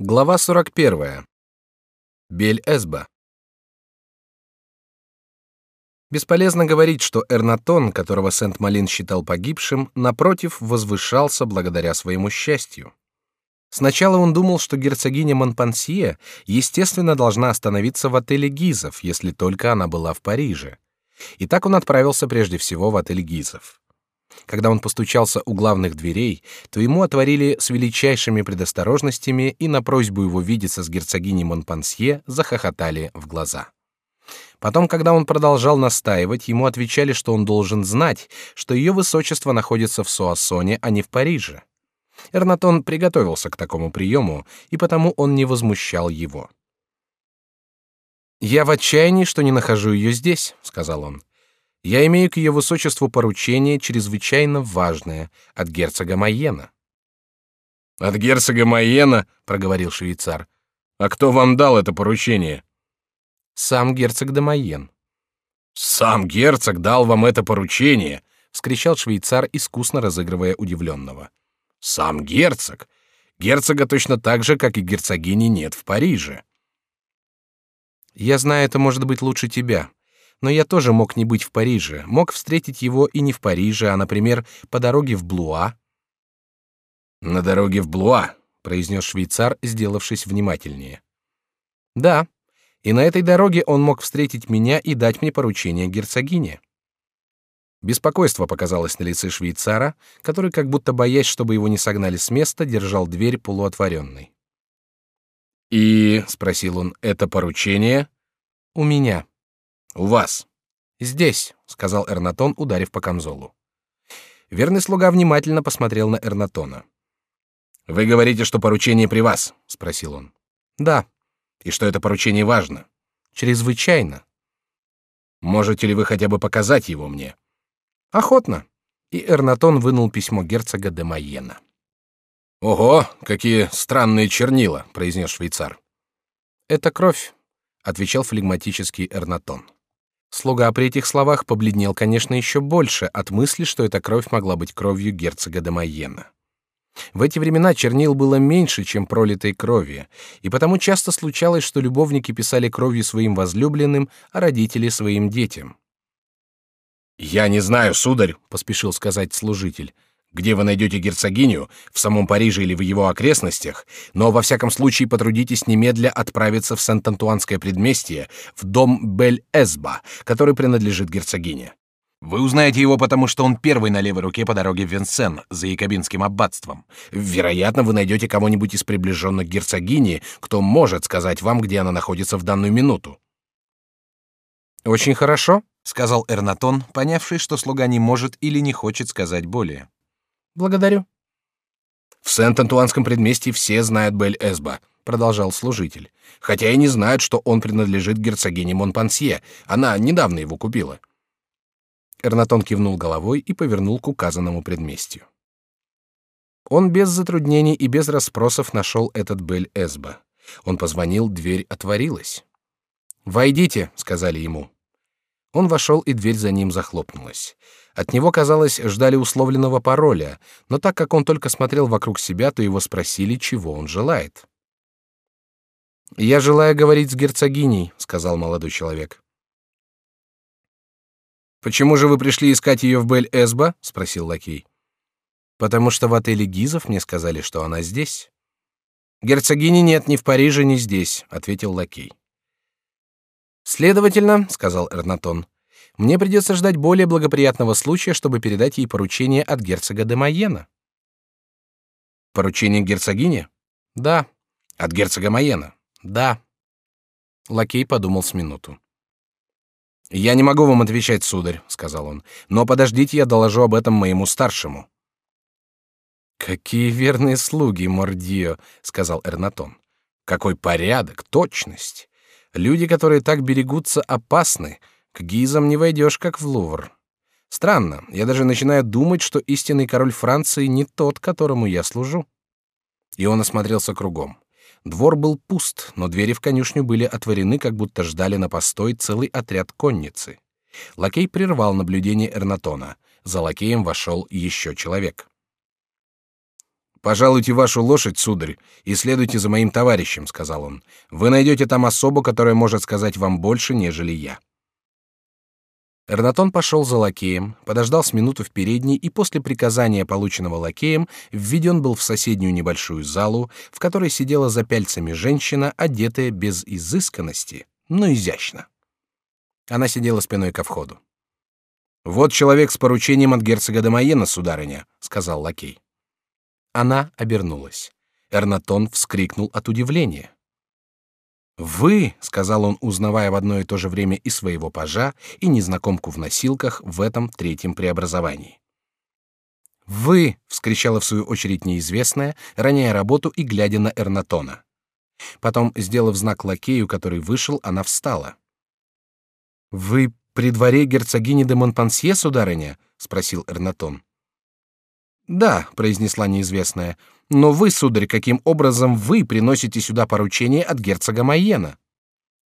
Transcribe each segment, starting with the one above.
Глава 41. Бель-Эсба. Бесполезно говорить, что Эрнатон, которого Сент-Малин считал погибшим, напротив, возвышался благодаря своему счастью. Сначала он думал, что герцогиня Монпансье, естественно, должна остановиться в отеле Гизов, если только она была в Париже. И так он отправился прежде всего в отель Гизов. Когда он постучался у главных дверей, то ему отворили с величайшими предосторожностями и на просьбу его видеться с герцогиней Монпансье захохотали в глаза. Потом, когда он продолжал настаивать, ему отвечали, что он должен знать, что ее высочество находится в Суассоне, а не в Париже. Эрнатон приготовился к такому приему, и потому он не возмущал его. «Я в отчаянии, что не нахожу ее здесь», — сказал он. Я имею к ее высочеству поручение чрезвычайно важное от герцога Майена. От герцога Майена, проговорил швейцар. А кто вам дал это поручение? Сам герцог де Майен. Сам герцог дал вам это поручение, вскричал швейцар, искусно разыгрывая удивленного. Сам герцог. Герцога точно так же, как и герцогини, нет в Париже. Я знаю, это может быть лучше тебя но я тоже мог не быть в Париже, мог встретить его и не в Париже, а, например, по дороге в Блуа. На дороге в Блуа, произнес швейцар, сделавшись внимательнее. Да, и на этой дороге он мог встретить меня и дать мне поручение герцогине. Беспокойство показалось на лице швейцара, который, как будто боясь, чтобы его не согнали с места, держал дверь полуотворенной. И, спросил он, это поручение у меня. У вас. Здесь, сказал Эрнатон, ударив по камзолу. Верный слуга внимательно посмотрел на Эрнатона. Вы говорите, что поручение при вас? спросил он. Да. И что это поручение важно? Чрезвычайно. Можете ли вы хотя бы показать его мне? Охотно. И Эрнатон вынул письмо герцога де Майена. Ого, какие странные чернила, произнес швейцар. Это кровь, отвечал флегматический Эрнатон. Слуга при этих словах побледнел, конечно, еще больше от мысли, что эта кровь могла быть кровью герцога де. В эти времена чернил было меньше, чем пролитой крови, и потому часто случалось, что любовники писали кровью своим возлюбленным, а родители своим детям. Я не знаю, сударь, поспешил сказать служитель где вы найдете герцогиню, в самом Париже или в его окрестностях, но во всяком случае потрудитесь немедля отправиться в Сент-Антуанское предместье, в дом Бель-Эсба, который принадлежит герцогине. Вы узнаете его, потому что он первый на левой руке по дороге в Винсен за Якобинским аббатством. Вероятно, вы найдете кого-нибудь из приближенных герцогини, кто может сказать вам, где она находится в данную минуту. Очень хорошо, сказал Эрнатон, понявший, что слуга не может или не хочет сказать более. Благодарю. В Сент-Антуанском предместье все знают Бель-Эсба, продолжал служитель, хотя и не знают, что он принадлежит герцогине Монпансье. Она недавно его купила. Эрнатон кивнул головой и повернул к указанному предместью. Он без затруднений и без расспросов нашел этот Бель-Эсба. Он позвонил, дверь отворилась. «Войдите», — сказали ему. Он вошел, и дверь за ним захлопнулась. От него, казалось, ждали условленного пароля, но так как он только смотрел вокруг себя, то его спросили, чего он желает. «Я желаю говорить с герцогиней», — сказал молодой человек. «Почему же вы пришли искать ее в Бель-Эсба?» — спросил лакей. «Потому что в отеле Гизов мне сказали, что она здесь». «Герцогини нет ни в Париже, ни здесь», — ответил лакей. «Следовательно», — сказал Эрнатон, — мне придется ждать более благоприятного случая, чтобы передать ей поручение от герцога де Майена. Поручение герцогине? Да. От герцога Майена? Да. Лакей подумал с минуту. Я не могу вам отвечать, сударь, сказал он. Но подождите, я доложу об этом моему старшему. Какие верные слуги, мордио, сказал Эрнатон. Какой порядок, точность. Люди, которые так берегутся, опасны. К Гизам не войдешь, как в Лувр. Странно, я даже начинаю думать, что истинный король Франции не тот, которому я служу. И он осмотрелся кругом. Двор был пуст, но двери в конюшню были отворены, как будто ждали на постой целый отряд конницы. Лакей прервал наблюдение Эрнатона. За лакеем вошел еще человек. Пожалуйте вашу лошадь, сударь, и следуйте за моим товарищем, сказал он. Вы найдете там особу, которая может сказать вам больше, нежели я. Эрнатон пошел за лакеем, подождал с минуту в передней и после приказания, полученного лакеем, введен был в соседнюю небольшую залу, в которой сидела за пяльцами женщина, одетая без изысканности, но изящно. Она сидела спиной ко входу. Вот человек с поручением от герцога Дамаена, сударыня, сказал лакей. Она обернулась. Эрнатон вскрикнул от удивления. Вы, сказал он, узнавая в одно и то же время и своего пажа, и незнакомку в носилках в этом третьем преобразовании. Вы, вскричала в свою очередь неизвестная, роняя работу и глядя на Эрнатона. Потом, сделав знак лакею, который вышел, она встала. Вы при дворе герцогини де Монпансье, сударыня? спросил Эрнатон. Да, произнесла неизвестная. Но вы, сударь, каким образом вы приносите сюда поручение от герцога Майена?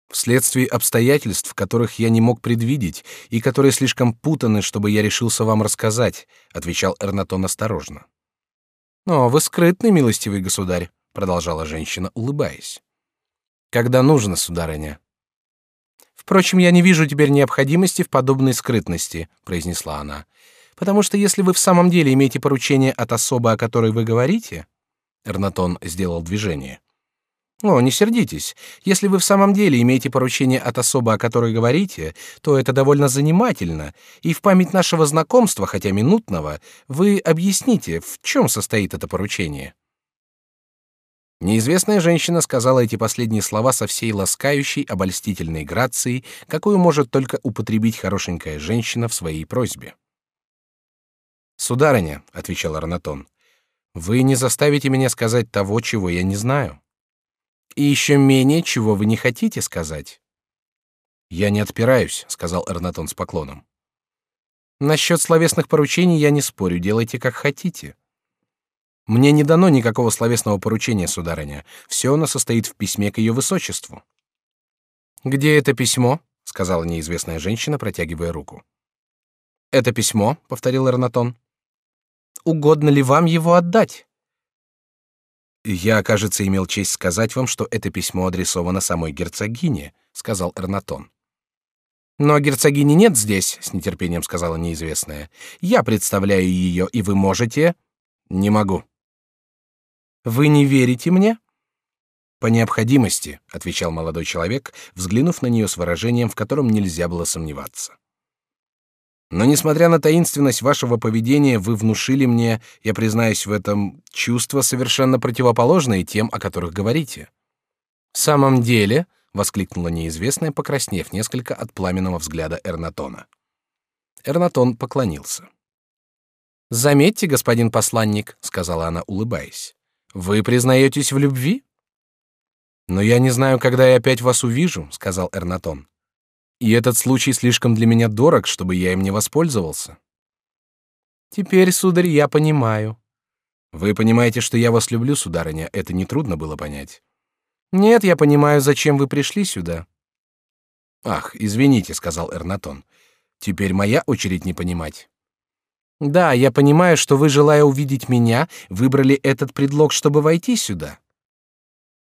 Вследствие обстоятельств, которых я не мог предвидеть и которые слишком путаны, чтобы я решился вам рассказать, отвечал Эрнатон осторожно. Но вы скрытный, милостивый государь, продолжала женщина, улыбаясь. Когда нужно, сударыня. Впрочем, я не вижу теперь необходимости в подобной скрытности, произнесла она потому что если вы в самом деле имеете поручение от особы, о которой вы говорите, Эрнатон сделал движение. О, не сердитесь. Если вы в самом деле имеете поручение от особы, о которой говорите, то это довольно занимательно, и в память нашего знакомства, хотя минутного, вы объясните, в чем состоит это поручение. Неизвестная женщина сказала эти последние слова со всей ласкающей, обольстительной грацией, какую может только употребить хорошенькая женщина в своей просьбе. Сударыня, отвечал Арнатон, вы не заставите меня сказать того, чего я не знаю, и еще менее, чего вы не хотите сказать. Я не отпираюсь, сказал Арнатон с поклоном. Насчет словесных поручений я не спорю, делайте как хотите. Мне не дано никакого словесного поручения, сударыня. Все оно состоит в письме к ее высочеству. Где это письмо? сказала неизвестная женщина, протягивая руку. Это письмо, повторил Эрнатон угодно ли вам его отдать? Я, кажется, имел честь сказать вам, что это письмо адресовано самой герцогине, сказал Эрнатон. Но герцогини нет здесь, с нетерпением сказала неизвестная. Я представляю ее, и вы можете? Не могу. Вы не верите мне? По необходимости, отвечал молодой человек, взглянув на нее с выражением, в котором нельзя было сомневаться. Но несмотря на таинственность вашего поведения, вы внушили мне, я признаюсь в этом, чувства совершенно противоположные тем, о которых говорите. В самом деле, воскликнула неизвестная, покраснев несколько от пламенного взгляда Эрнатона. Эрнатон поклонился. Заметьте, господин посланник, сказала она, улыбаясь, вы признаетесь в любви? Но я не знаю, когда я опять вас увижу, сказал Эрнатон и этот случай слишком для меня дорог, чтобы я им не воспользовался. Теперь, сударь, я понимаю. Вы понимаете, что я вас люблю, сударыня, это не трудно было понять. Нет, я понимаю, зачем вы пришли сюда. Ах, извините, сказал Эрнатон. Теперь моя очередь не понимать. Да, я понимаю, что вы, желая увидеть меня, выбрали этот предлог, чтобы войти сюда.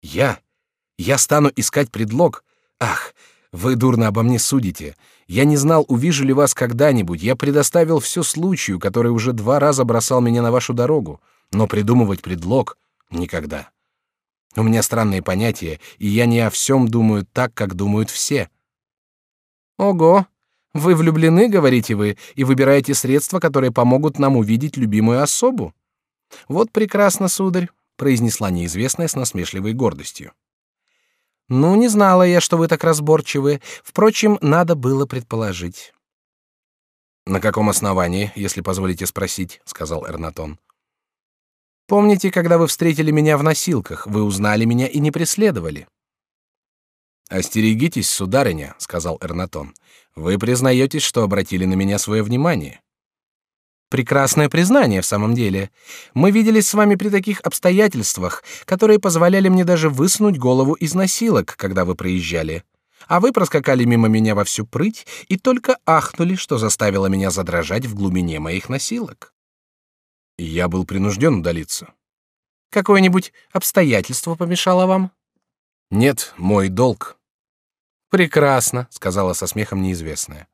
Я? Я стану искать предлог? Ах, вы дурно обо мне судите. Я не знал, увижу ли вас когда-нибудь. Я предоставил все случаю, который уже два раза бросал меня на вашу дорогу. Но придумывать предлог — никогда. У меня странные понятия, и я не о всем думаю так, как думают все. Ого! Вы влюблены, говорите вы, и выбираете средства, которые помогут нам увидеть любимую особу. Вот прекрасно, сударь, произнесла неизвестная с насмешливой гордостью. Ну, не знала я, что вы так разборчивы. Впрочем, надо было предположить. На каком основании, если позволите спросить, сказал Эрнатон. Помните, когда вы встретили меня в носилках, вы узнали меня и не преследовали? Остерегитесь, сударыня, сказал Эрнатон. Вы признаетесь, что обратили на меня свое внимание. Прекрасное признание в самом деле. Мы виделись с вами при таких обстоятельствах, которые позволяли мне даже высунуть голову из носилок, когда вы проезжали. А вы проскакали мимо меня во всю прыть и только ахнули, что заставило меня задрожать в глубине моих носилок. Я был принужден удалиться. Какое-нибудь обстоятельство помешало вам? Нет, мой долг. Прекрасно, сказала со смехом неизвестная.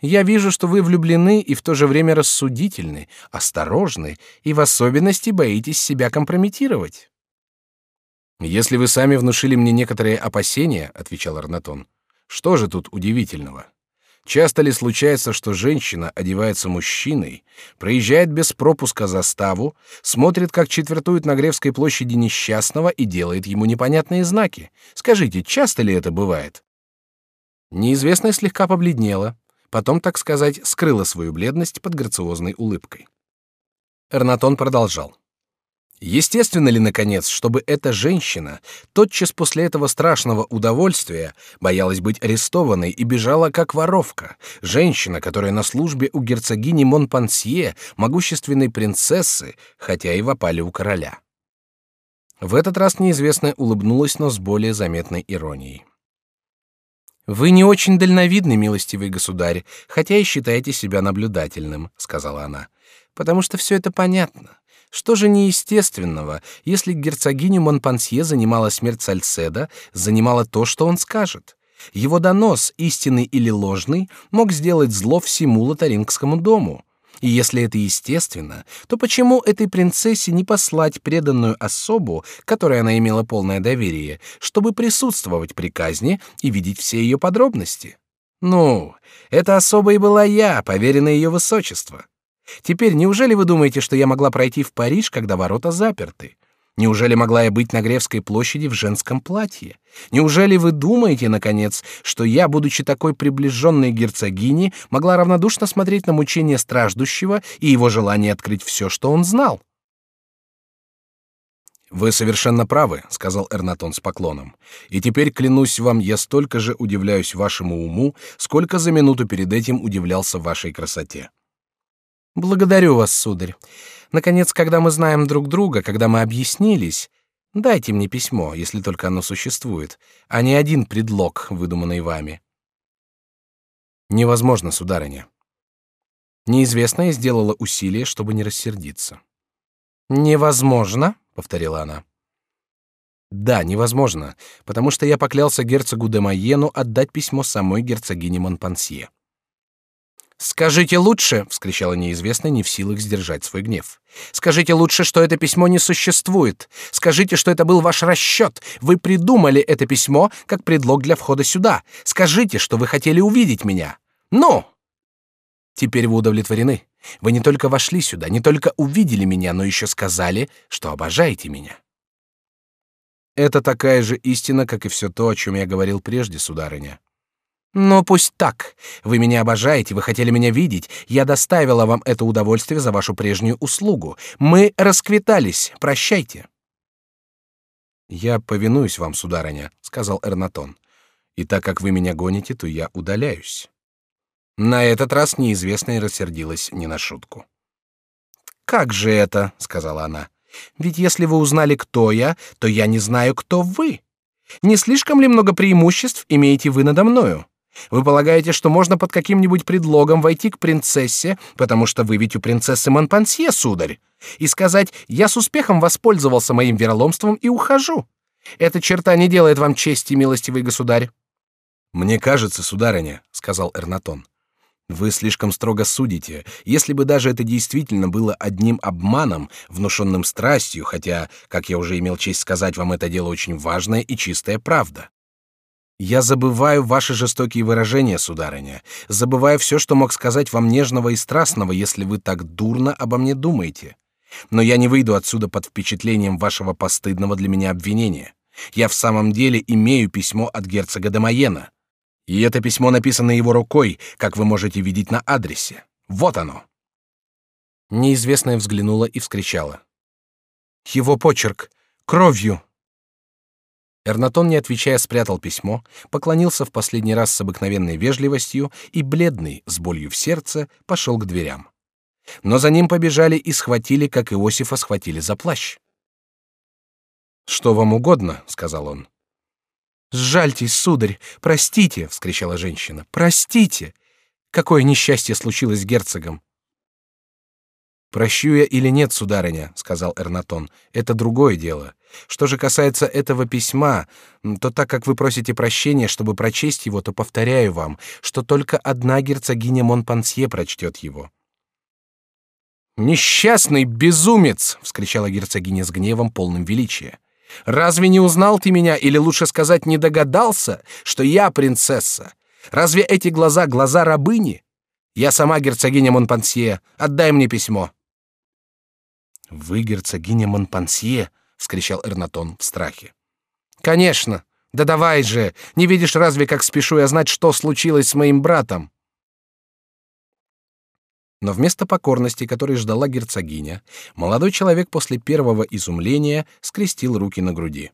Я вижу, что вы влюблены и в то же время рассудительны, осторожны и в особенности боитесь себя компрометировать. Если вы сами внушили мне некоторые опасения, отвечал Арнатон, что же тут удивительного? Часто ли случается, что женщина одевается мужчиной, проезжает без пропуска заставу, смотрит, как четвертует на Гревской площади несчастного и делает ему непонятные знаки? Скажите, часто ли это бывает? Неизвестная слегка побледнела, потом, так сказать, скрыла свою бледность под грациозной улыбкой. Эрнатон продолжал. Естественно ли, наконец, чтобы эта женщина тотчас после этого страшного удовольствия боялась быть арестованной и бежала как воровка, женщина, которая на службе у герцогини Монпансье, могущественной принцессы, хотя и в опале у короля? В этот раз неизвестная улыбнулась, но с более заметной иронией. Вы не очень дальновидный, милостивый государь, хотя и считаете себя наблюдательным, сказала она, потому что все это понятно. Что же неестественного, если герцогиню Монпансье занимала смерть Сальседа, занимала то, что он скажет? Его донос, истинный или ложный, мог сделать зло всему лотарингскому дому. И если это естественно, то почему этой принцессе не послать преданную особу, которой она имела полное доверие, чтобы присутствовать при казни и видеть все ее подробности? Ну, эта особа и была я, поверенная ее высочество. Теперь неужели вы думаете, что я могла пройти в Париж, когда ворота заперты? Неужели могла я быть на Гревской площади в женском платье? Неужели вы думаете, наконец, что я, будучи такой приближенной герцогиней, могла равнодушно смотреть на мучения страждущего и его желание открыть все, что он знал? Вы совершенно правы, сказал Эрнатон с поклоном. И теперь клянусь вам, я столько же удивляюсь вашему уму, сколько за минуту перед этим удивлялся вашей красоте. Благодарю вас, сударь. Наконец, когда мы знаем друг друга, когда мы объяснились, дайте мне письмо, если только оно существует, а не один предлог, выдуманный вами. Невозможно, сударыня. Неизвестная сделала усилие, чтобы не рассердиться. Невозможно, повторила она. Да, невозможно, потому что я поклялся герцогу де Майену отдать письмо самой герцогине Монпансье. Скажите лучше, вскричала неизвестная, не в силах сдержать свой гнев. Скажите лучше, что это письмо не существует. Скажите, что это был ваш расчет. Вы придумали это письмо как предлог для входа сюда. Скажите, что вы хотели увидеть меня. Ну. Теперь вы удовлетворены. Вы не только вошли сюда, не только увидели меня, но еще сказали, что обожаете меня. Это такая же истина, как и все то, о чем я говорил прежде, сударыня. Но пусть так. Вы меня обожаете, вы хотели меня видеть. Я доставила вам это удовольствие за вашу прежнюю услугу. Мы расквитались. Прощайте. Я повинуюсь вам, сударыня, сказал Эрнатон. И так как вы меня гоните, то я удаляюсь. На этот раз неизвестная рассердилась не на шутку. Как же это, сказала она. Ведь если вы узнали, кто я, то я не знаю, кто вы. Не слишком ли много преимуществ имеете вы надо мною? Вы полагаете, что можно под каким-нибудь предлогом войти к принцессе, потому что вы ведь у принцессы Монпансье, сударь, и сказать: "Я с успехом воспользовался моим вероломством и ухожу"? Эта черта не делает вам чести, милостивый государь. Мне кажется, сударыня, сказал Эрнатон, вы слишком строго судите. Если бы даже это действительно было одним обманом, внушенным страстью, хотя, как я уже имел честь сказать вам, это дело очень важное и чистая правда. Я забываю ваши жестокие выражения, сударыня, забываю все, что мог сказать вам нежного и страстного, если вы так дурно обо мне думаете. Но я не выйду отсюда под впечатлением вашего постыдного для меня обвинения. Я в самом деле имею письмо от герцога де Майена. И это письмо написано его рукой, как вы можете видеть на адресе. Вот оно. Неизвестная взглянула и вскричала: "Его почерк кровью!" Эрнатон, не отвечая, спрятал письмо, поклонился в последний раз с обыкновенной вежливостью и, бледный, с болью в сердце, пошел к дверям. Но за ним побежали и схватили, как Иосифа схватили за плащ. «Что вам угодно?» — сказал он. «Сжальтесь, сударь, простите!» — вскричала женщина. «Простите! Какое несчастье случилось с герцогом!» Прощу я или нет, сударыня, сказал Эрнатон, это другое дело. Что же касается этого письма, то так как вы просите прощения, чтобы прочесть его, то повторяю вам, что только одна герцогиня Монпансье прочтет его. Несчастный безумец! – вскричала герцогиня с гневом, полным величия. Разве не узнал ты меня, или лучше сказать, не догадался, что я принцесса? Разве эти глаза глаза рабыни? Я сама герцогиня Монпансье. Отдай мне письмо. Вы герцогиня Монпансье? – вскричал Эрнатон в страхе. Конечно. Да давай же! Не видишь разве, как спешу я знать, что случилось с моим братом? Но вместо покорности, которой ждала герцогиня, молодой человек после первого изумления скрестил руки на груди.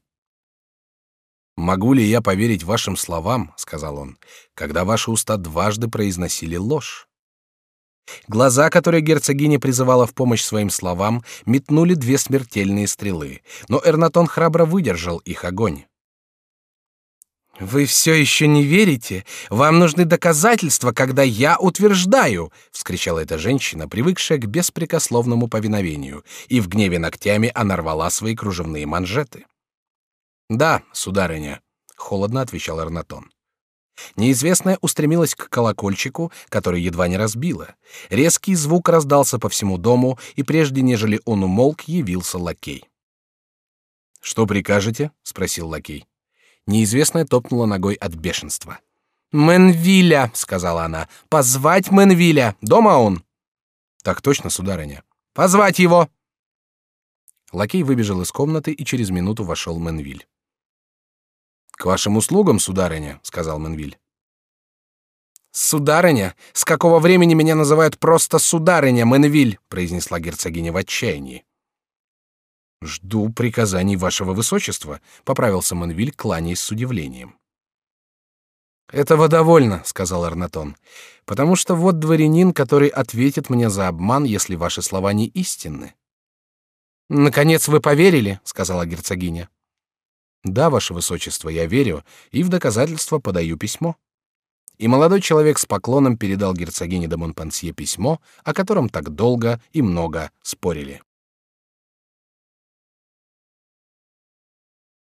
Могу ли я поверить вашим словам, сказал он, когда ваши уста дважды произносили ложь? Глаза, которые герцогиня призывала в помощь своим словам, метнули две смертельные стрелы, но Эрнатон храбро выдержал их огонь. Вы все еще не верите? Вам нужны доказательства, когда я утверждаю, – вскричала эта женщина, привыкшая к беспрекословному повиновению, и в гневе ногтями она рвала свои кружевные манжеты. Да, сударыня, холодно отвечал Эрнатон. Неизвестная устремилась к колокольчику, который едва не разбила. Резкий звук раздался по всему дому, и прежде нежели он умолк, явился лакей. Что прикажете? – спросил лакей. Неизвестная топнула ногой от бешенства. Менвиля, сказала она, позвать Менвиля. Дома он? Так точно, сударыня. Позвать его. Лакей выбежал из комнаты и через минуту вошел Менвиль. К вашим услугам, сударыня, сказал Менвиль. Сударыня, с какого времени меня называют просто сударыня Менвиль? произнесла герцогиня в отчаянии. Жду приказаний вашего высочества, поправился Менвиль, кланяясь с удивлением. Этого довольно, сказал Арнатон, потому что вот дворянин, который ответит мне за обман, если ваши слова не истинны. Наконец вы поверили, сказала герцогиня. Да, ваше высочество, я верю и в доказательство подаю письмо. И молодой человек с поклоном передал герцогине де Монпансье письмо, о котором так долго и много спорили.